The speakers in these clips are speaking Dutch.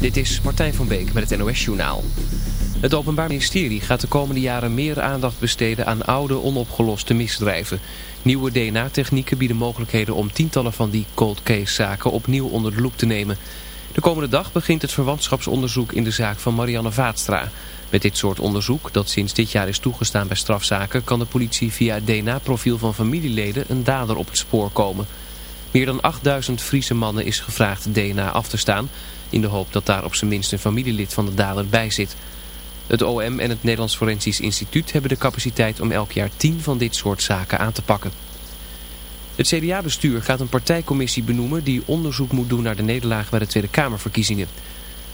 Dit is Martijn van Beek met het NOS Journaal. Het Openbaar Ministerie gaat de komende jaren meer aandacht besteden aan oude onopgeloste misdrijven. Nieuwe DNA-technieken bieden mogelijkheden om tientallen van die cold case zaken opnieuw onder de loep te nemen. De komende dag begint het verwantschapsonderzoek in de zaak van Marianne Vaatstra. Met dit soort onderzoek, dat sinds dit jaar is toegestaan bij strafzaken, kan de politie via het DNA-profiel van familieleden een dader op het spoor komen. Meer dan 8000 Friese mannen is gevraagd DNA af te staan, in de hoop dat daar op zijn minst een familielid van de dader bij zit. Het OM en het Nederlands Forensisch Instituut hebben de capaciteit om elk jaar 10 van dit soort zaken aan te pakken. Het CDA-bestuur gaat een partijcommissie benoemen die onderzoek moet doen naar de nederlaag bij de Tweede Kamerverkiezingen.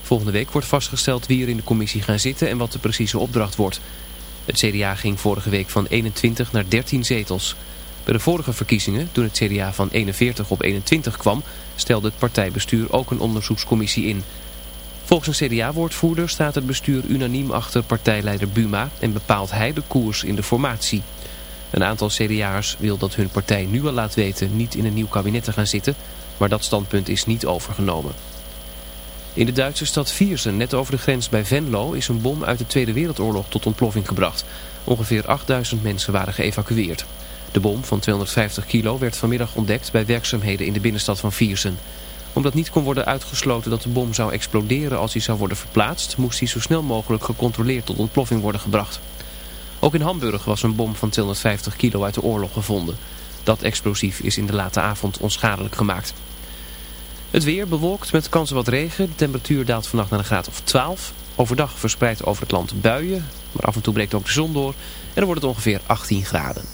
Volgende week wordt vastgesteld wie er in de commissie gaan zitten en wat de precieze opdracht wordt. Het CDA ging vorige week van 21 naar 13 zetels. Bij de vorige verkiezingen, toen het CDA van 41 op 21 kwam, stelde het partijbestuur ook een onderzoekscommissie in. Volgens een CDA-woordvoerder staat het bestuur unaniem achter partijleider Buma en bepaalt hij de koers in de formatie. Een aantal CDA'ers wil dat hun partij nu al laat weten niet in een nieuw kabinet te gaan zitten, maar dat standpunt is niet overgenomen. In de Duitse stad Viersen, net over de grens bij Venlo, is een bom uit de Tweede Wereldoorlog tot ontploffing gebracht. Ongeveer 8000 mensen waren geëvacueerd. De bom van 250 kilo werd vanmiddag ontdekt bij werkzaamheden in de binnenstad van Viersen. Omdat niet kon worden uitgesloten dat de bom zou exploderen als hij zou worden verplaatst, moest hij zo snel mogelijk gecontroleerd tot ontploffing worden gebracht. Ook in Hamburg was een bom van 250 kilo uit de oorlog gevonden. Dat explosief is in de late avond onschadelijk gemaakt. Het weer bewolkt met kans op wat regen. De temperatuur daalt vannacht naar een graad of 12. Overdag verspreid over het land buien, maar af en toe breekt ook de zon door. En dan wordt het ongeveer 18 graden.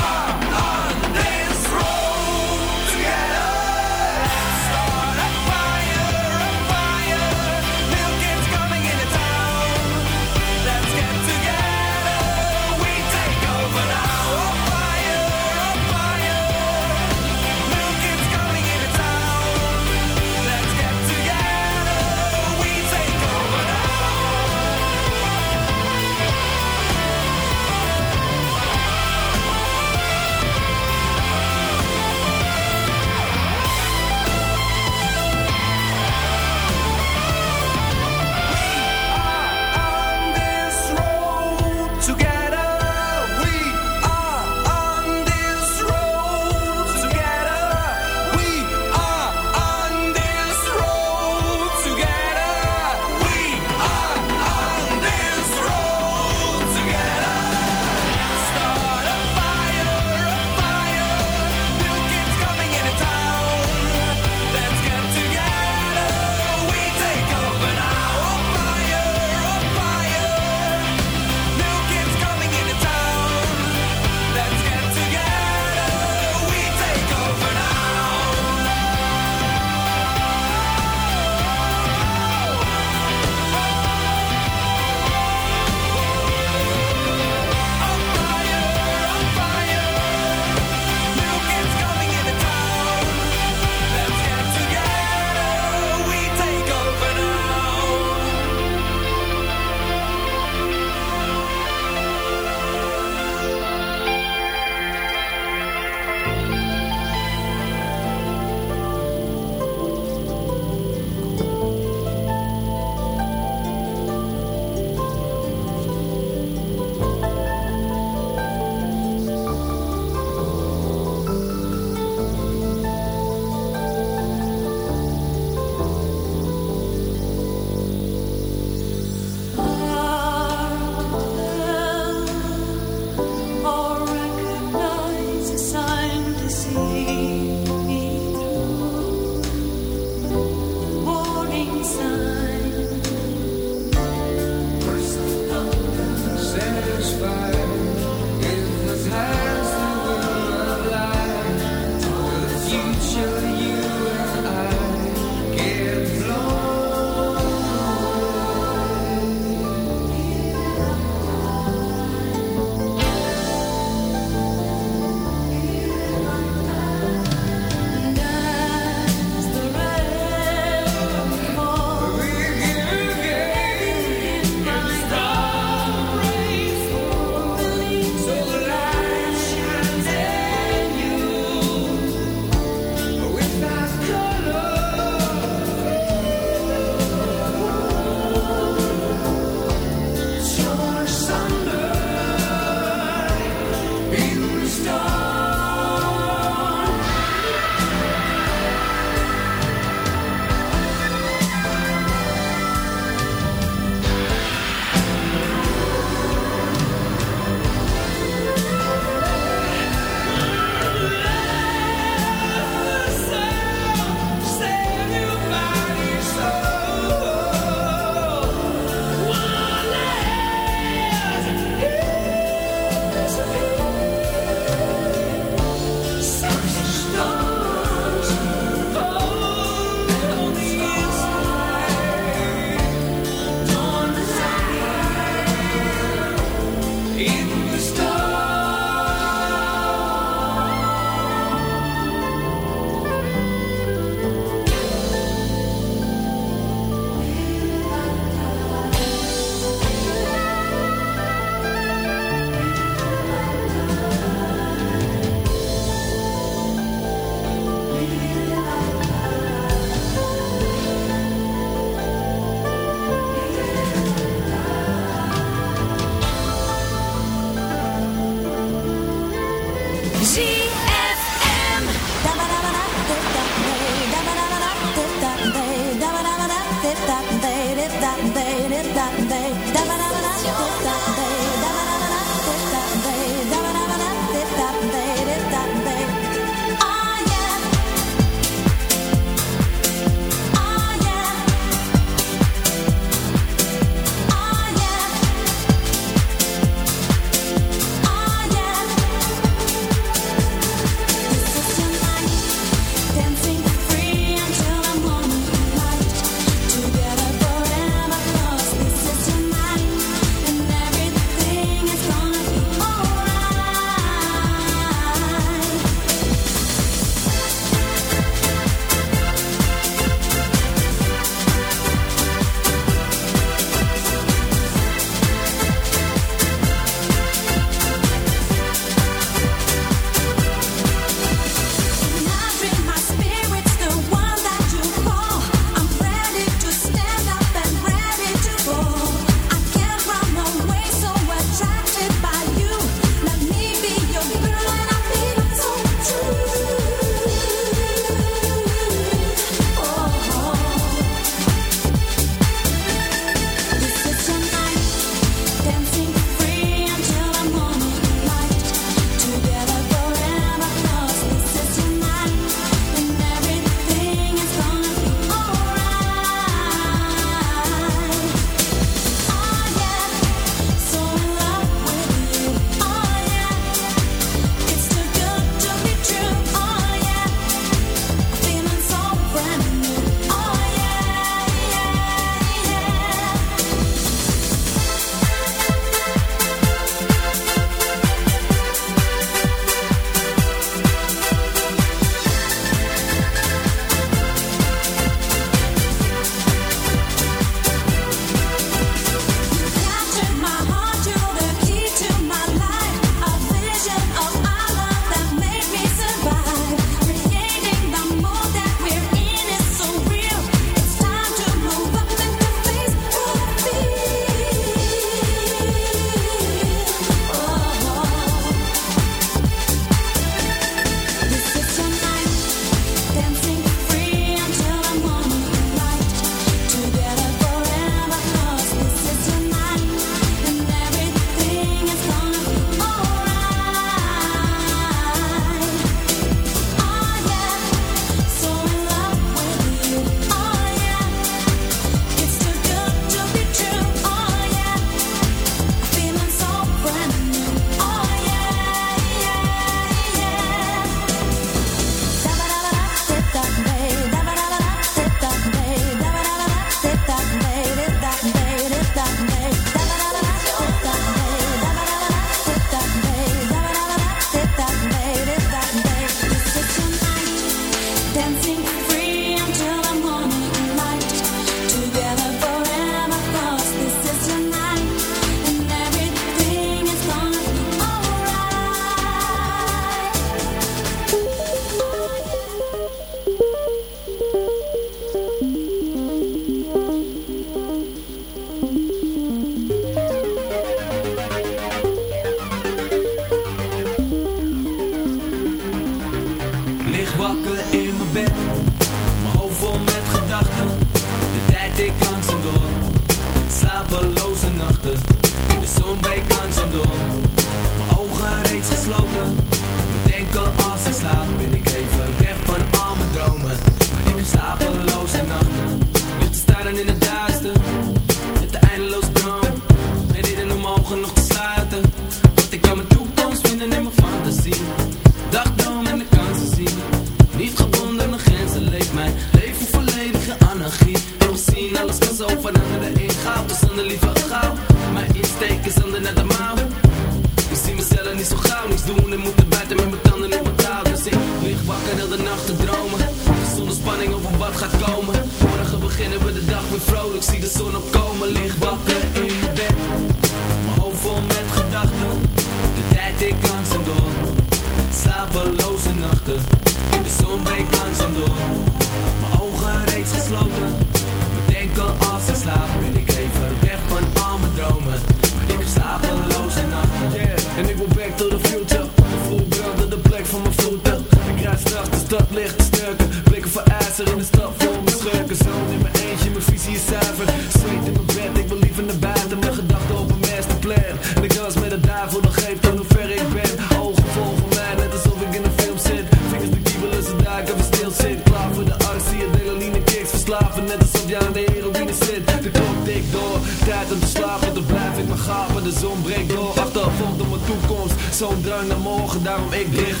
zo'n drang naar morgen, daarom ik dicht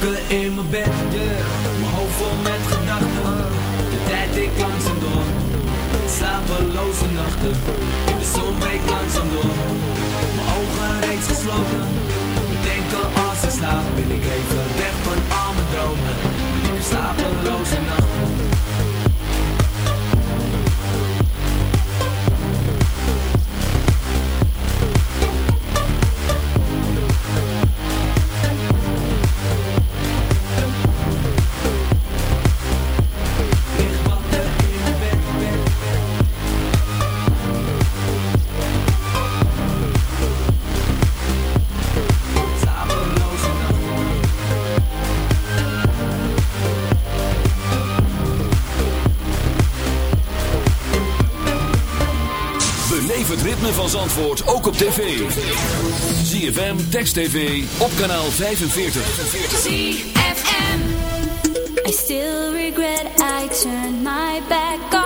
Wakker in mijn bed, yeah. Mijn hoofd vol met gedachten. De tijd ik langzaam door. Slapeloze nachten. In de zon breekt langzaam door. Mijn ogen reeds gesloten. Denken als ik slaap wil ik even Antwoord ook op tv. ZFM, Text TV, op kanaal 45. ZFM I still regret I turned my back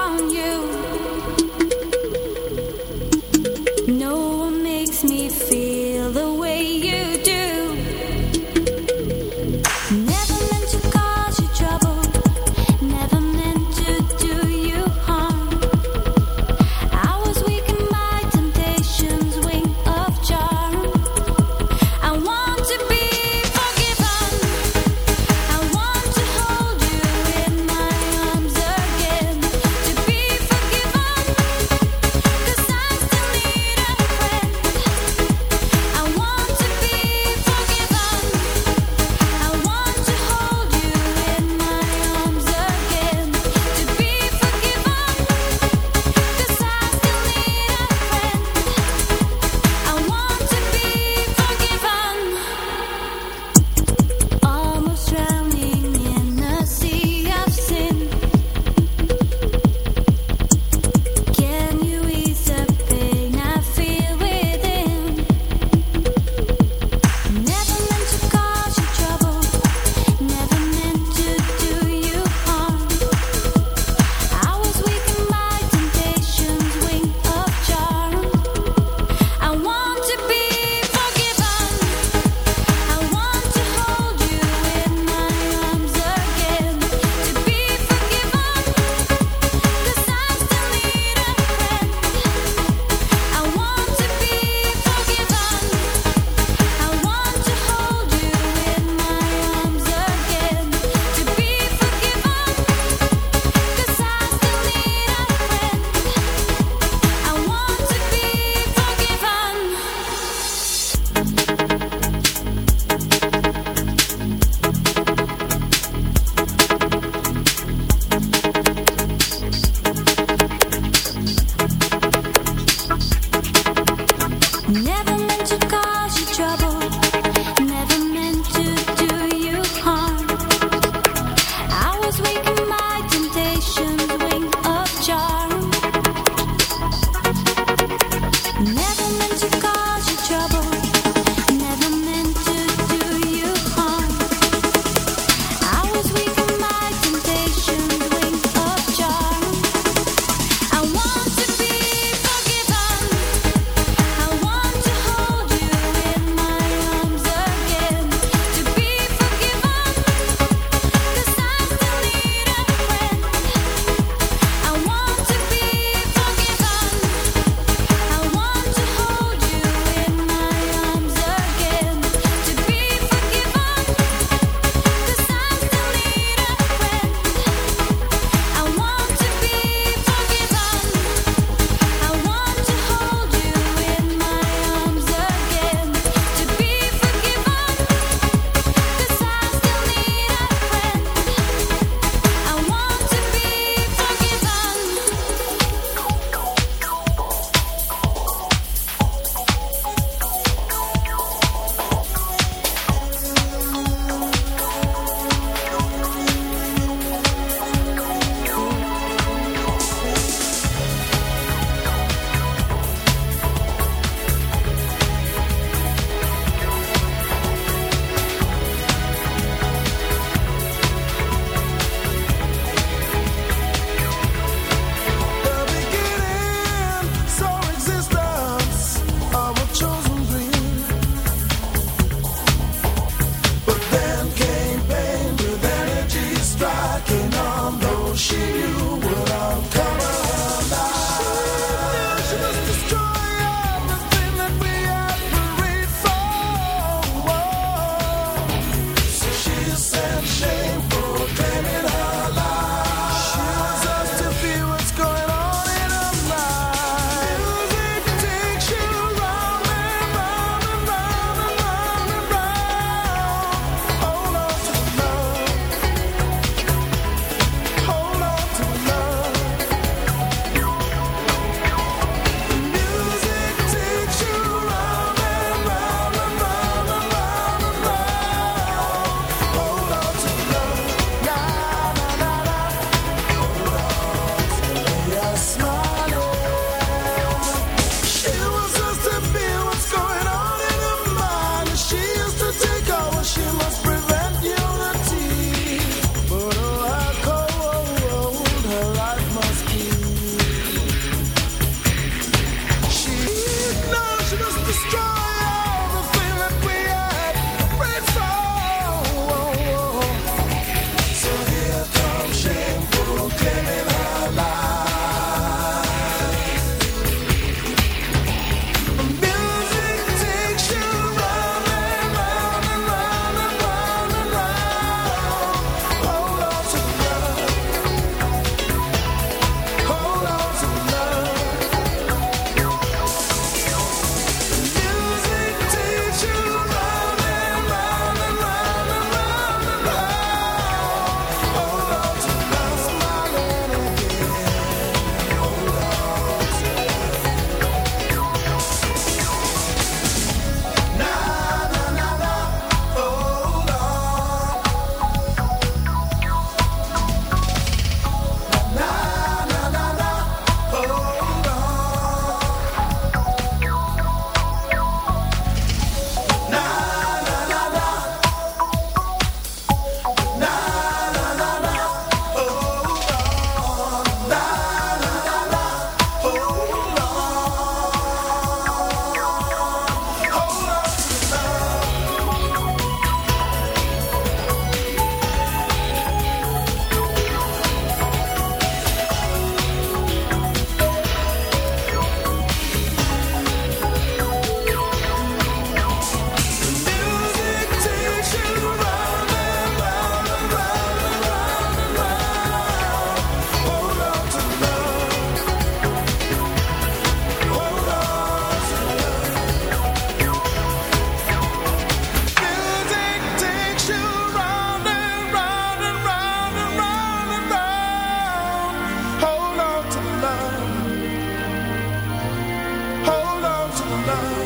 love.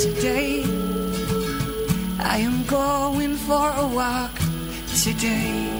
Today. I am going for a walk today.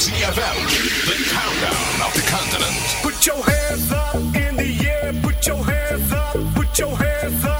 ZFM, the countdown of the continent. Put your hands up in the air, put your hands up, put your hands up.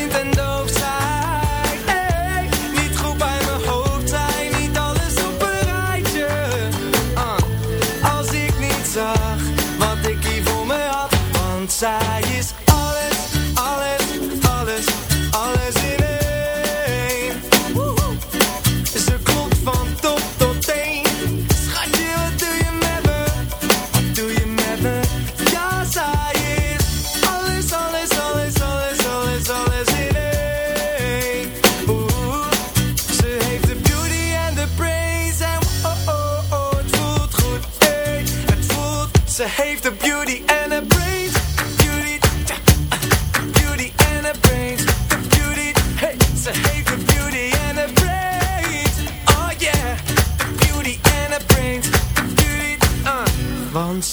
ten do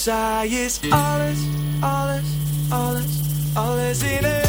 I is alles, alles, alles, alles in het.